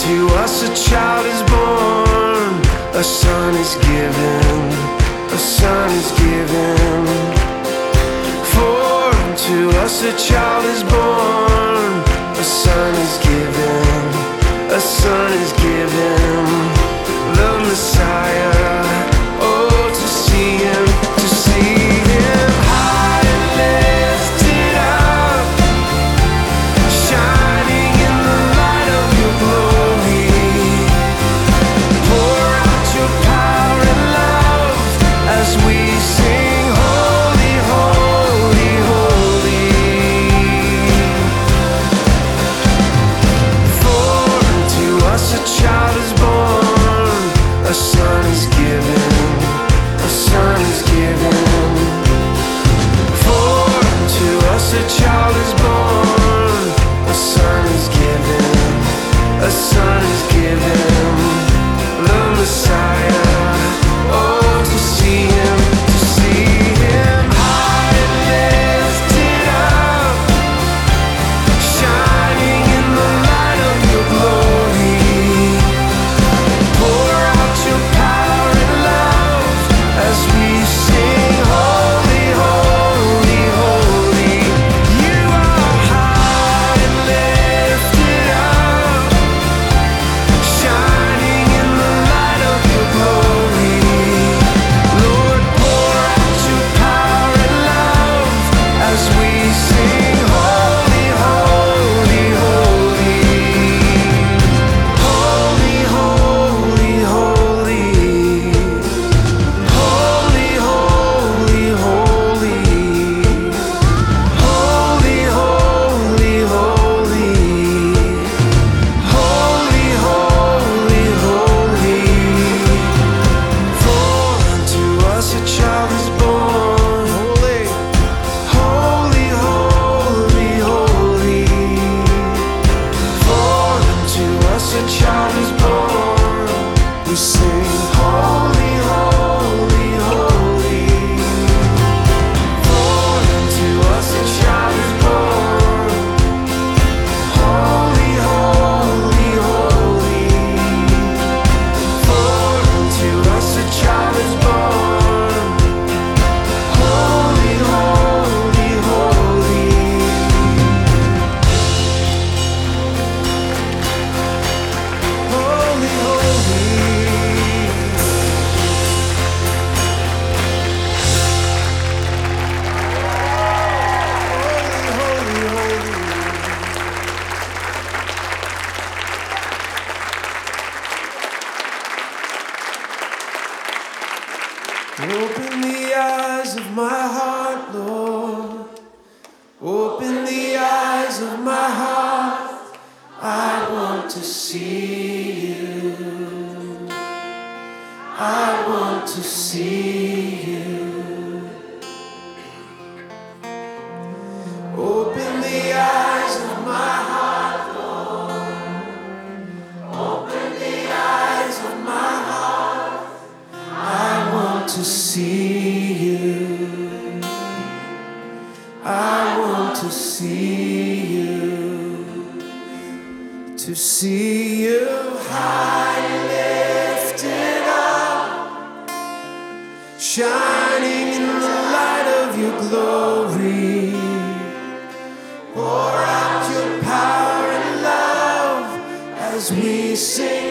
To us a child is born, a son is given, a son is given. For to us a child is born, a son is given, a son is given. The Messiah. you say. Open the eyes of my heart, Lord. Open the eyes of my heart. I want to see you. I want to see you. see you. I want to see you. To see you high lifted up, shining in the light of your glory. Pour out your power and love as we sing.